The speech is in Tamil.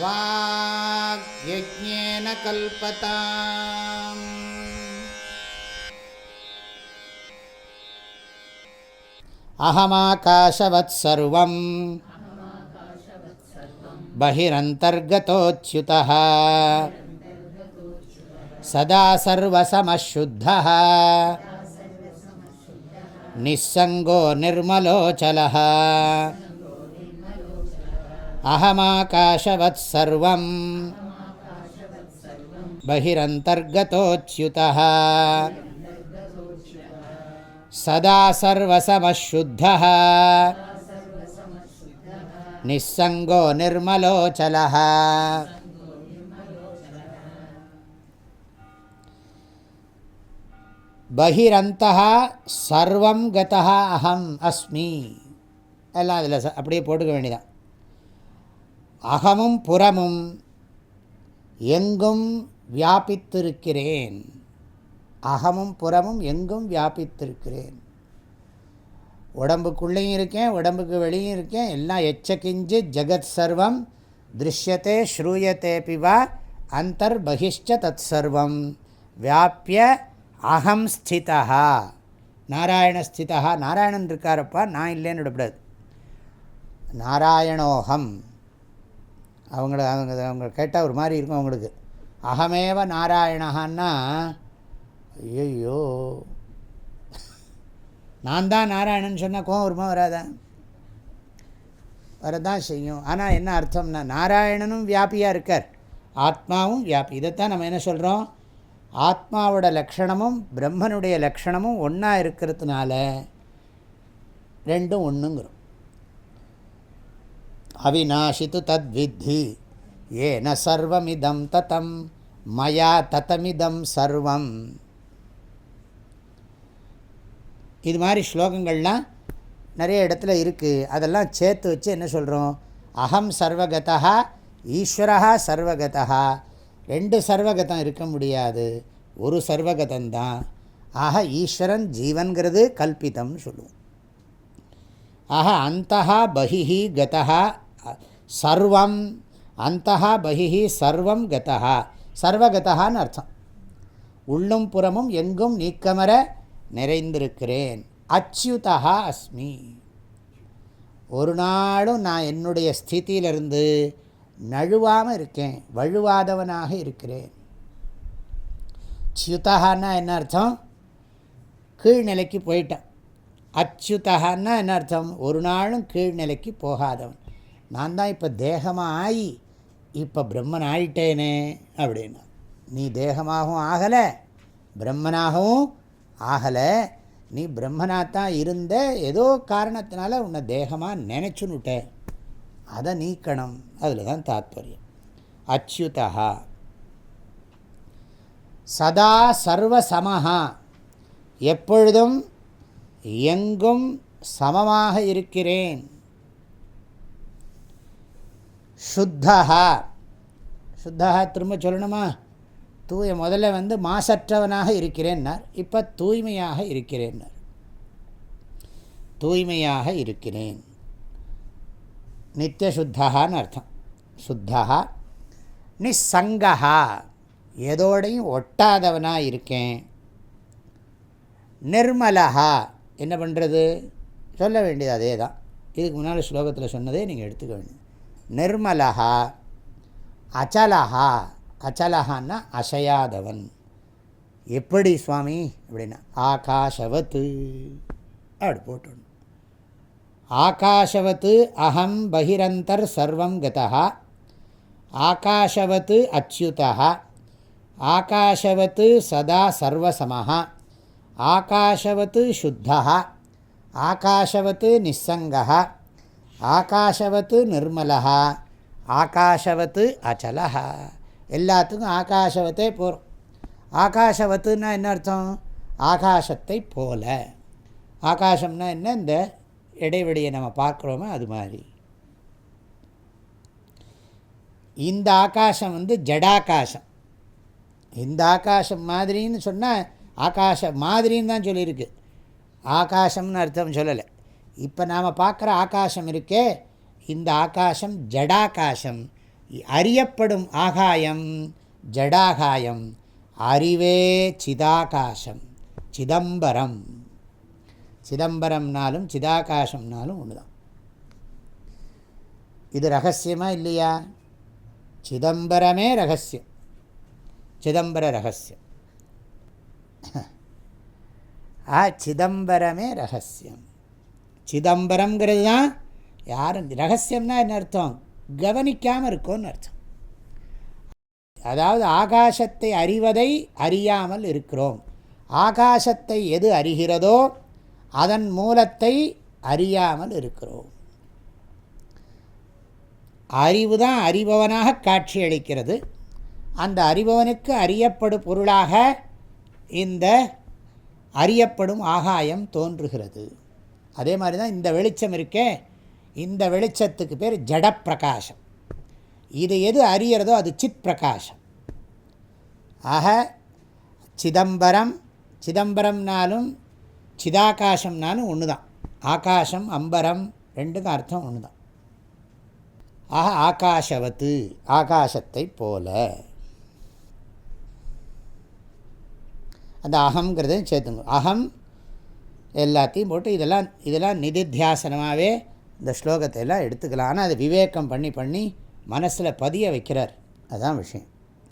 वाग्यज्ञेन कल्पताम्। अहमाकाशवत् सर्वम् बहिरन्तर्गतोच्युतः। सदा सर्वसमशुद्धः। निस्सङ्गो निर्मलोचलः अहमाकाशवत् सर्वं बहिरन्तर्गतोच्युतः सदा सर्वसमशुद्धः निस्सङ्गो निर्मलोचलः பகிரந்தா சர்வம் கதா அகம் அஸ்மி எல்லாம் அதில் அப்படியே போட்டுக்க வேண்டியதான் அகமும் புறமும் எங்கும் வியாபித்திருக்கிறேன். அகமும் புறமும் எங்கும் வியாபித்திருக்கிறேன். உடம்புக்குள்ளேயும் இருக்கேன் உடம்புக்கு வெளியும் இருக்கேன் எல்லாம் எச்சகிஞ்சு ஜெகத் சர்வம் திருஷ்யத்தே ஸ்ரூயத்தே பிவா அந்தர் பகிஷ்ட தத் சர்வம். வியாபிய அகம் ஸ்திதா நாராயணஸ்திதா நாராயணன் இருக்காரப்பா நான் இல்லைன்னு விடப்படாது. நாராயணோகம். அவங்கள அவங்க அவங்க கேட்டால் ஒரு மாதிரி இருக்கும் அவங்களுக்கு. அகமேவ நாராயணகான்னா ஐயோ நான் தான் நாராயணன் சொன்னால் கோவம் வருமா வராதான் வரதான் செய்யும். ஆனால் என்ன அர்த்தம்னா நாராயணனும் வியாபியாக இருக்கார். ஆத்மாவும் வியாபி. இதைத்தான் நம்ம என்ன சொல்கிறோம் ஆத்மாவோட லக்ஷணமும் பிரம்மனுடைய லக்ஷணமும் ஒன்றா இருக்கிறதுனால ரெண்டும் ஒன்றுங்கிறோம் அவிநாஷித்து தத்வித்தி ஏன சர்வமிதம் தத்தம் மயா தத்தமிதம் சர்வம் இது மாதிரி ஸ்லோகங்கள்லாம் நிறைய இடத்துல இருக்குது அதெல்லாம் சேர்த்து வச்சு என்ன சொல்கிறோம் அகம் சர்வகதா ஈஸ்வரா சர்வகதா ரெண்டு சர்வகதம் இருக்க முடியாது. ஒரு சர்வகதந்தான். ஆக ஈஸ்வரன் ஜீவன்கிறது கல்பிதம்னு சொல்லுவோம். ஆக அந்த பகி கதா சர்வம் அந்த பகிஹி சர்வம் கதா சர்வகதான்னு அர்த்தம். உள்ளும் புறமும் எங்கும் நீக்கமர நிறைந்திருக்கிறேன். அச்சுதா அஸ்மி. ஒரு நாளும் நான் என்னுடைய ஸ்திதியிலிருந்து நழுவாமல் இருக்கேன். வழுவாதவனாக இருக்கிறேன். ச்சியுதகான்னா என்ன அர்த்தம்? கீழ்நிலைக்கு போயிட்டேன். அச்சுதகான்னா என்ன அர்த்தம்? ஒரு நாளும் கீழ்நிலைக்கு போகாதவன். நான் தான் இப்போ தேகமாக ஆகி இப்போ பிரம்மன் ஆயிட்டேனே அப்படின்னா. நீ தேகமாகவும் ஆகலை பிரம்மனாகவும் ஆகலை. நீ பிரம்மனாத்தான் இருந்த ஏதோ காரணத்தினால உன்னை தேகமாக நினச்சுன்னுட்ட. அதை நீக்கணும். அதில் தான் தாத்பரியம். அச்சுதா சதா சர்வசமஹா எப்பொழுதும் எங்கும் சமமாக இருக்கிறேன். சுத்தகா சுத்தகா திரும்ப சொல்லணுமா? தூய முதல்ல வந்து மாசற்றவனாக இருக்கிறேன்னார். இப்போ தூய்மையாக இருக்கிறேன்னார். தூய்மையாக இருக்கிறேன். நித்தியசுத்தகான்னு அர்த்தம். சுத்தகா நிசங்கா எதோடையும் ஒட்டாதவனாக இருக்கேன். நிர்மலகா என்ன பண்ணுறது சொல்ல வேண்டியது அதே தான் இதுக்கு முன்னால் ஸ்லோகத்தில் சொன்னதே நீங்கள் எடுத்துக்க வேண்டியது நிர்மலஹா அச்சலஹா அச்சலஹான்னா அசையாதவன். எப்படி சுவாமி? அப்படின்னா ஆகாஷவத்து. அப்படி போட்டு ஆகாஷவத்து அகம் பகிரந்தர் சர்வம் கதா ஆகாஷவத்து அச்சுதா ஆகாஷவத்து சதா சர்வசமः ஆகாஷவத்து சுத்தா ஆகாஷவத்து நிஸ்ஸங்கः ஆகாஷவத்து நிர்மலா ஆகாஷவத்து அச்சலः எல்லாத்துக்கும் ஆகாஷவத்தே போகிறோம் ஆகாஷவத்துன்னா என்ன அர்த்தம்? ஆகாசத்தை போல. ஆகாசம்னா என்ன? இந்த இடைவெளியை நம்ம பார்க்குறோமோ? அது மாதிரி. இந்த ஆகாசம் வந்து ஜடாகாசம் இந்த ஆகாசம் மாதிரின்னு சொன்னால் ஆகாசம் மாதிரின்னு தான் சொல்லியிருக்கு. ஆகாசம்னு அர்த்தம் சொல்லலை. இப்போ நாம் பார்க்குற ஆகாசம் இருக்கே. இந்த ஆகாசம் ஜடாகாசம். அறியப்படும் ஆகாயம் ஜடாகாயம். அறிவே சிதாகாசம். சிதம்பரம். சிதம்பரம்னாலும் சிதாகாசம்னாலும் ஒன்று தான். இது ரகசியமா இல்லையா? சிதம்பரமே ரகசியம். சிதம்பர ரகசியம். ஆ சிதம்பரமே ரகசியம். சிதம்பரம்ங்கிறது தான் யாரும் ரகசியம்னா என்ன அர்த்தம்? கவனிக்காமல் இருக்கோன்னு அர்த்தம். அதாவது ஆகாசத்தை அறிவதை அறியாமல் இருக்கிறோம். ஆகாசத்தை எது அறிகிறதோ அதன் மூலத்தை அறியாமல் இருக்கிறோம். அறிவு தான் அறிபவனாக காட்சியளிக்கிறது அந்த அறிபவனுக்கு அறியப்படும் பொருளாக இந்த அறியப்படும் ஆகாயம் தோன்றுகிறது. அதே மாதிரி தான் இந்த வெளிச்சம் இருக்கே இந்த வெளிச்சத்துக்கு பேர் ஜடப்பிரகாசம். இது எது அறியறதோ அது சித் பிரகாசம் ஆக சிதம்பரம் சிதம்பரம்னாலும் சிதாகாசம்னாலும் ஒன்று தான் ஆகாசம் அம்பரம் ரெண்டுக்கும் அர்த்தம் ஒன்று தான் ஆக ஆகாஷவத்து ஆகாசத்தை போல. அந்த அகங்கிறதையும் சேர்த்துங்க. அகம் எல்லாத்தையும் போட்டு இதெல்லாம் இதெல்லாம் நிதித்தியாசனமாகவே இந்த ஸ்லோகத்தை எல்லாம் எடுத்துக்கலாம். ஆனால் அது விவேகம் பண்ணி பண்ணி மனசில் பதிய வைக்கிறார். அதுதான் விஷயம்.